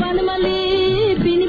వనమలి పిని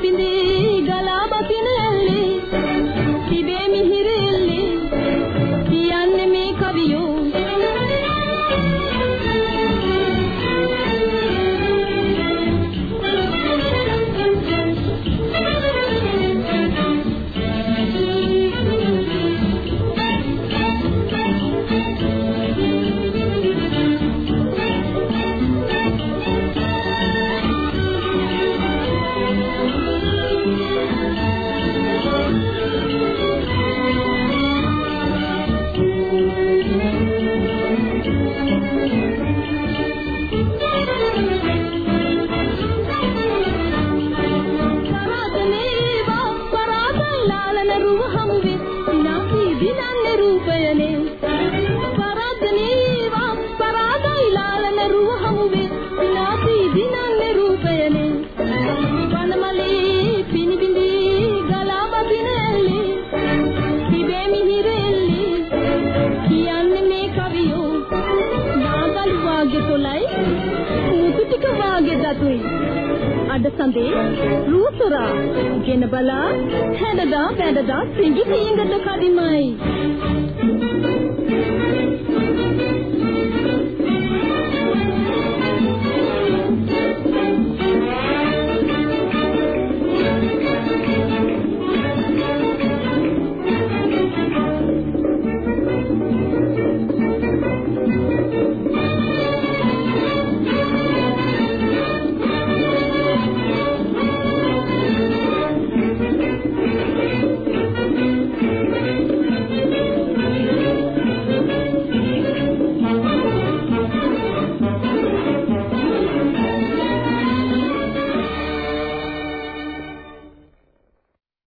සිතන්න රූපයනේ. වාගේ තොලයි මුතු ටික වාගේ දතුයි. අඩ සඳේ රූසුරා ගෙන බලා හැඩදා වැඩදා සිඟි සිංගද කදිමයි.